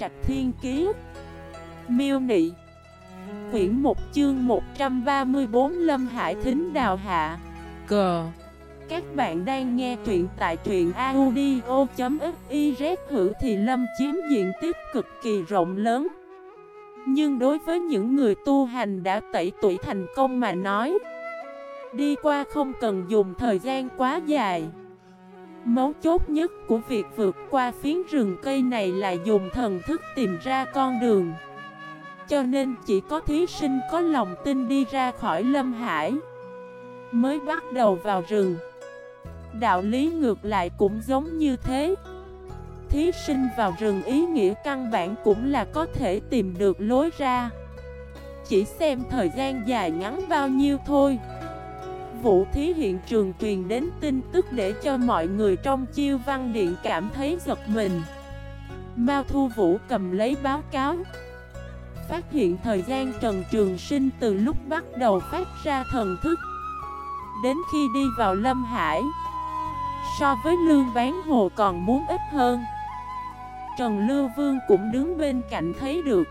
Trạch Thiên Kiế Miêu Nị. Quyển 1 chương 134 Lâm Hải Thính Đào Hạ. Cờ Các bạn đang nghe truyện tại truyện audio.xyz Hữu thì Lâm chiếm diện tích cực kỳ rộng lớn. Nhưng đối với những người tu hành đã tẩy tuổi thành công mà nói Đi qua không cần dùng thời gian quá dài Mấu chốt nhất của việc vượt qua phiến rừng cây này là dùng thần thức tìm ra con đường. Cho nên chỉ có thí sinh có lòng tin đi ra khỏi Lâm Hải Mới bắt đầu vào rừng. Đạo lý ngược lại cũng giống như thế. Thí sinh vào rừng ý nghĩa căn bản cũng là có thể tìm được lối ra. Chỉ xem thời gian dài ngắn bao nhiêu thôi. Vũ thí hiện trường truyền đến tin tức để cho mọi người trong chiêu văn điện cảm thấy giật mình. Mao Thu Vũ cầm lấy báo cáo. Phát hiện thời gian Trần Trường Sinh từ lúc bắt đầu phát ra thần thức Đến khi đi vào Lâm Hải So với Lương Bán Hồ còn muốn ít hơn. Trần Lưu Vương cũng đứng bên cạnh thấy được.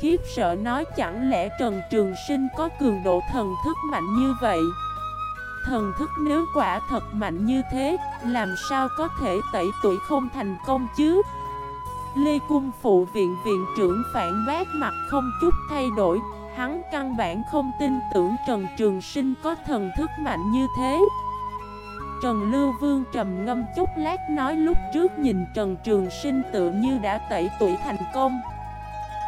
Khiếp sợ nói chẳng lẽ Trần Trường Sinh có cường độ thần thức mạnh như vậy? Thần thức nếu quả thật mạnh như thế, Làm sao có thể tẩy tuổi không thành công chứ? Lê Cung phụ viện viện trưởng phản bác mặt không chút thay đổi, Hắn căn bản không tin tưởng Trần Trường Sinh có thần thức mạnh như thế. Trần Lưu Vương trầm ngâm chút lát nói lúc trước nhìn Trần Trường Sinh tự như đã tẩy tuổi thành công.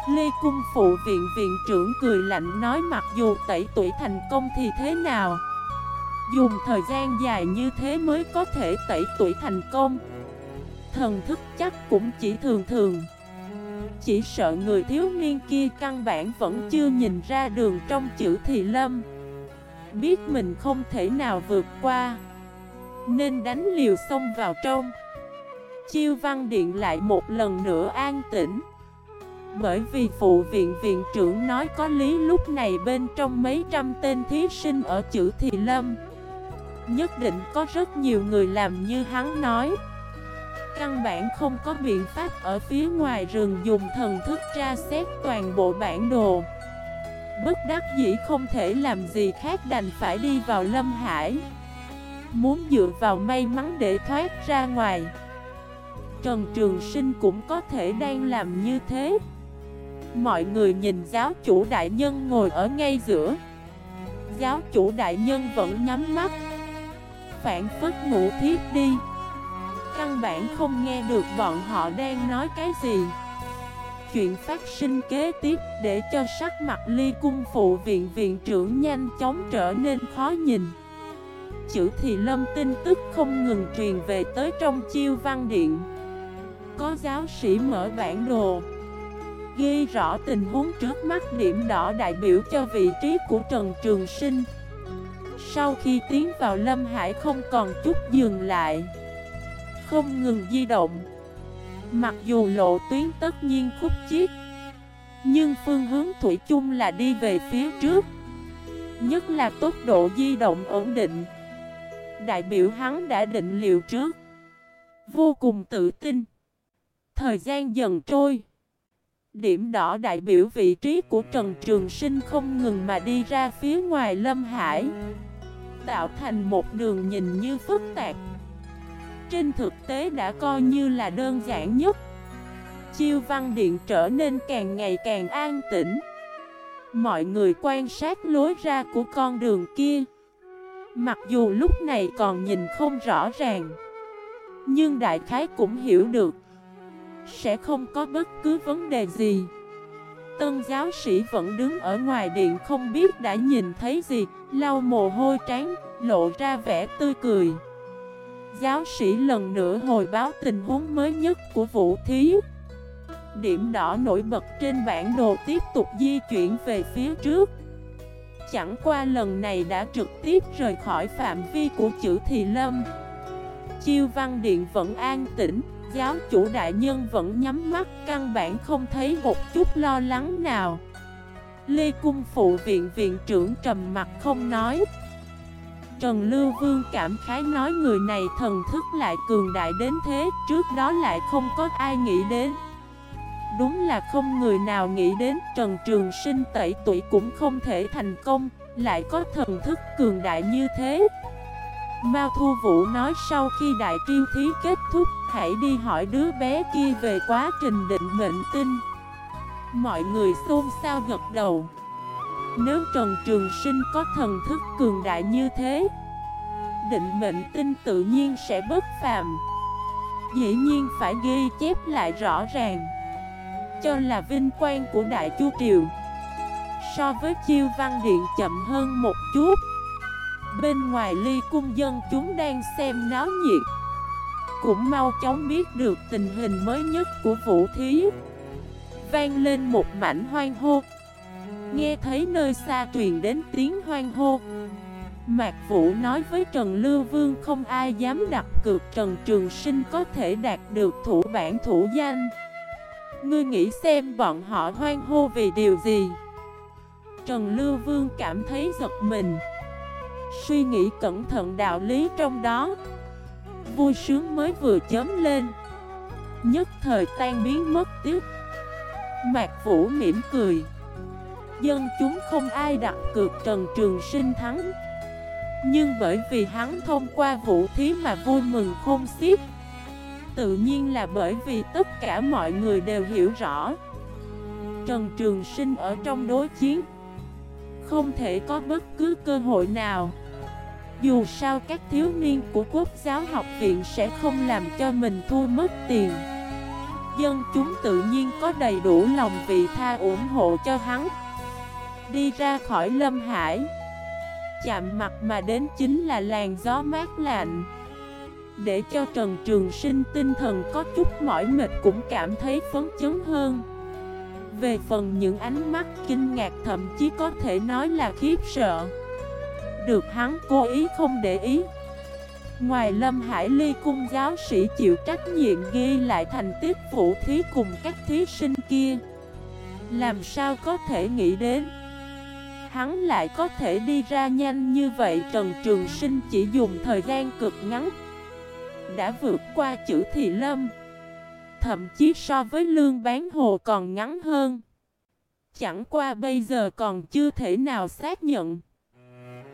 Lê Cung phụ viện viện trưởng cười lạnh nói mặc dù tẩy tuổi thành công thì thế nào? Dùng thời gian dài như thế mới có thể tẩy tuổi thành công. Thần thức chắc cũng chỉ thường thường. Chỉ sợ người thiếu niên kia căn bản vẫn chưa nhìn ra đường trong chữ thị lâm Biết mình không thể nào vượt qua, Nên đánh liều xông vào trong. Chiêu văn điện lại một lần nữa an tĩnh bởi vì phụ viện viện trưởng nói có lý lúc này bên trong mấy trăm tên thí sinh ở chữ Thị Lâm Nhất định có rất nhiều người làm như hắn nói. Căn bản không có biện pháp ở phía ngoài rừng dùng thần thức tra xét toàn bộ bản đồ. Bất đắc dĩ không thể làm gì khác đành phải đi vào Lâm Hải, Muốn dựa vào may mắn để thoát ra ngoài. Trần Trường Sinh cũng có thể đang làm như thế. Mọi người nhìn giáo chủ đại nhân ngồi ở ngay giữa. Giáo chủ đại nhân vẫn nhắm mắt. Phản phức ngủ thiết đi. Căn bản không nghe được bọn họ đang nói cái gì. Chuyện phát sinh kế tiếp để cho sắc mặt ly cung phụ viện viện trưởng nhanh chóng trở nên khó nhìn. Chữ thì lâm tin tức không ngừng truyền về tới trong chiêu văn điện. Có giáo sĩ mở bản đồ. Ghi rõ tình huống trước mắt điểm đỏ đại biểu cho vị trí của Trần Trường Sinh. Sau khi tiến vào Lâm Hải không còn chút dừng lại. Không ngừng di động. Mặc dù lộ tuyến tất nhiên khúc chiết, Nhưng phương hướng thủy chung là đi về phía trước. Nhất là tốc độ di động ổn định. Đại biểu hắn đã định liệu trước. Vô cùng tự tin. Thời gian dần trôi. Điểm đỏ đại biểu vị trí của Trần Trường Sinh không ngừng mà đi ra phía ngoài Lâm Hải. Tạo thành một đường nhìn như phức tạp. Trên thực tế đã coi như là đơn giản nhất. Chiêu văn điện trở nên càng ngày càng an tĩnh. Mọi người quan sát lối ra của con đường kia. Mặc dù lúc này còn nhìn không rõ ràng, Nhưng đại khái cũng hiểu được. Sẽ không có bất cứ vấn đề gì. Tân giáo sĩ vẫn đứng ở ngoài điện không biết đã nhìn thấy gì Lau mồ hôi trán, lộ ra vẻ tươi cười. Giáo sĩ lần nữa hồi báo tình huống mới nhất của vũ thí. Điểm đỏ nổi bật trên bản đồ tiếp tục di chuyển về phía trước. Chẳng qua lần này đã trực tiếp rời khỏi phạm vi của chữ Thị Lâm. Chiêu văn điện vẫn an tĩnh. Giáo chủ đại nhân vẫn nhắm mắt, Căn bản không thấy một chút lo lắng nào. Lê Cung phụ viện viện trưởng trầm mặt không nói. Trần Lưu Vương cảm khái nói người này thần thức lại cường đại đến thế, Trước đó lại không có ai nghĩ đến. Đúng là không người nào nghĩ đến Trần Trường Sinh tẩy tuổi cũng không thể thành công, Lại có thần thức cường đại như thế. Mao Thu Vũ nói sau khi đại triêu thí kết thúc Hãy đi hỏi đứa bé kia về quá trình định mệnh tinh. Mọi người xôn xao gật đầu. Nếu Trần Trường Sinh có thần thức cường đại như thế, Định mệnh tinh tự nhiên sẽ bất phàm. Dĩ nhiên phải ghi chép lại rõ ràng. Cho là vinh quang của Đại Chu Triều. So với chiêu văn điện chậm hơn một chút. Bên ngoài ly cung dân chúng đang xem náo nhiệt. Cũng mau chóng biết được tình hình mới nhất của vũ thí. Vang lên một mảnh hoang hô. Nghe thấy nơi xa truyền đến tiếng hoang hô. Mạc Vũ nói với Trần Lưu Vương không ai dám đặt cược Trần Trường Sinh có thể đạt được thủ bản thủ danh. Ngươi nghĩ xem bọn họ hoang hô vì điều gì? Trần Lưu Vương cảm thấy giật mình. Suy nghĩ cẩn thận đạo lý trong đó. Vui sướng mới vừa chớm lên. Nhất thời tan biến mất tiếp. Mạc Vũ mỉm cười. Dân chúng không ai đặt cược Trần Trường Sinh thắng. Nhưng bởi vì hắn thông qua vũ thí mà vui mừng không xiết. Tự nhiên là bởi vì tất cả mọi người đều hiểu rõ. Trần Trường Sinh ở trong đối chiến. Không thể có bất cứ cơ hội nào dù sao các thiếu niên của quốc giáo học viện sẽ không làm cho mình thua mất tiền. Dân chúng tự nhiên có đầy đủ lòng vị tha ủng hộ cho hắn. Đi ra khỏi Lâm Hải. Chạm mặt mà đến chính là làn gió mát lạnh. Để cho Trần Trường Sinh tinh thần có chút mỏi mệt cũng cảm thấy phấn chấn hơn. Về phần những ánh mắt kinh ngạc thậm chí có thể nói là khiếp sợ được hắn cố ý không để ý. Ngoài Lâm Hải Ly cung giáo sĩ chịu trách nhiệm ghi lại thành tích vũ thí cùng các thí sinh kia, Làm sao có thể nghĩ đến? Hắn lại có thể đi ra nhanh như vậy, Trần Trường Sinh chỉ dùng thời gian cực ngắn Đã vượt qua chữ Thị Lâm, Thậm chí so với lương bán hồ còn ngắn hơn. Chẳng qua bây giờ còn chưa thể nào xác nhận.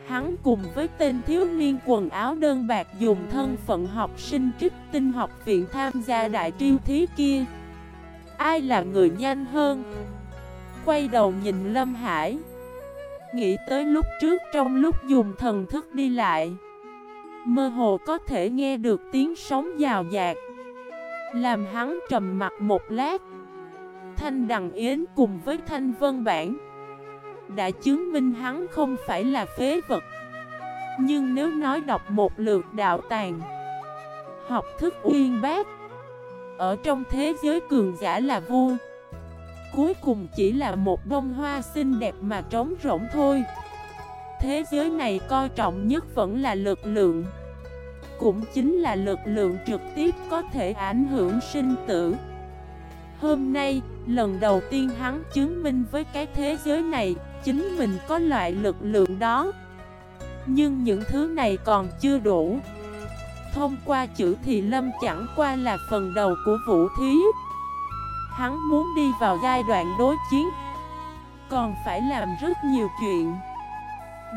Hắn cùng với tên thiếu niên quần áo đơn bạc dùng thân phận học sinh trích tinh học viện tham gia đại triêu thí kia. Ai là người nhanh hơn? Quay đầu nhìn Lâm Hải. Nghĩ tới lúc trước trong lúc dùng thần thức đi lại, Mơ hồ có thể nghe được tiếng sóng dào dạt. Làm hắn trầm mặt một lát. Thanh Đằng Yến cùng với Thanh Vân Bản đã chứng minh hắn không phải là phế vật. Nhưng nếu nói đọc một lượt đạo tàng Học thức uyên bác Ở trong thế giới cường giả là vua Cuối cùng chỉ là một bông hoa xinh đẹp mà trống rỗng thôi. Thế giới này coi trọng nhất vẫn là lực lượng Cũng chính là lực lượng trực tiếp có thể ảnh hưởng sinh tử. Hôm nay, lần đầu tiên hắn chứng minh với cái thế giới này chính mình có loại lực lượng đó. Nhưng những thứ này còn chưa đủ. Thông qua chữ thì lâm chẳng qua là phần đầu của vũ thí. Hắn muốn đi vào giai đoạn đối chiến Còn phải làm rất nhiều chuyện.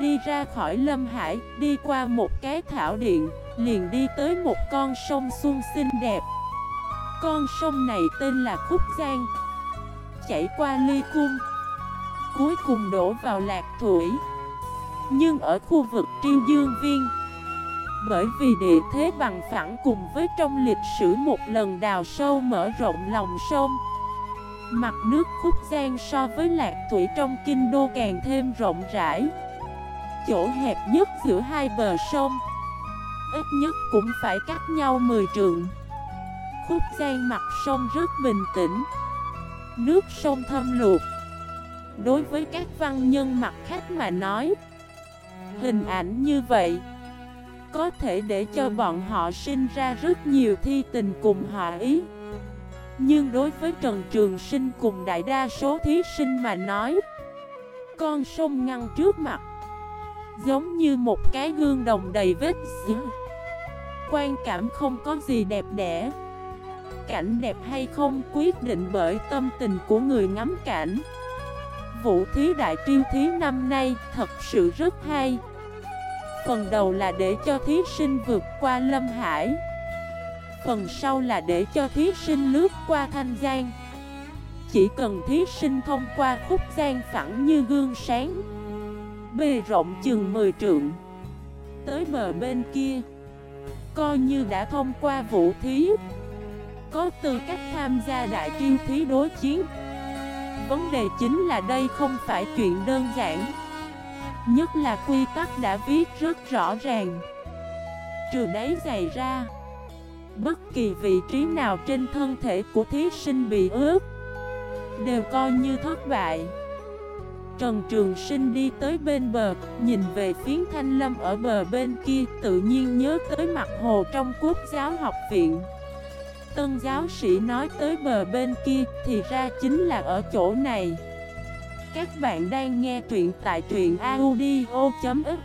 Đi ra khỏi Lâm Hải, đi qua một cái thảo điện Liền đi tới một con sông xuân xinh đẹp. Con sông này tên là Khúc Giang Chảy qua ly cung cuối cùng đổ vào lạc thủy. Nhưng ở khu vực triêu dương viên, Bởi vì địa thế bằng phẳng cùng với trong lịch sử một lần đào sâu mở rộng lòng sông, Mặt nước khúc gian so với lạc thủy trong kinh đô càng thêm rộng rãi. Chỗ hẹp nhất giữa hai bờ sông, Ít nhất cũng phải cách nhau 10 trượng. Khúc gian mặt sông rất bình tĩnh, Nước sông thâm luộc. Đối với các văn nhân mặt khách mà nói, Hình ảnh như vậy Có thể để cho bọn họ sinh ra rất nhiều thi tình cùng họ ý. Nhưng đối với Trần Trường Sinh cùng đại đa số thí sinh mà nói, Con sông ngăn trước mặt, Giống như một cái gương đồng đầy vết dữ Quan cảm không có gì đẹp đẽ, Cảnh đẹp hay không, quyết định bởi tâm tình của người ngắm cảnh. Vũ thí đại triêu thí năm nay, thật sự rất hay. Phần đầu là để cho thí sinh vượt qua Lâm Hải. Phần sau là để cho thí sinh lướt qua Thanh Giang. Chỉ cần thí sinh thông qua khúc gian phẳng như gương sáng. Bề rộng chừng 10 trượng. Tới bờ bên kia. Coi như đã thông qua vũ thí. Có tư cách tham gia đại triêu thí đối chiến. Vấn đề chính là đây không phải chuyện đơn giản. Nhất là quy tắc đã viết rất rõ ràng. Trừ đáy giày ra, Bất kỳ vị trí nào trên thân thể của thí sinh bị ướt Đều coi như thất bại. Trần Trường Sinh đi tới bên bờ, Nhìn về phiến Thanh Lâm ở bờ bên kia, Tự nhiên nhớ tới mặt hồ trong quốc giáo học viện. Tân giáo sĩ nói tới bờ bên kia Thì ra chính là ở chỗ này. Các bạn đang nghe truyện tại truyện audio.fif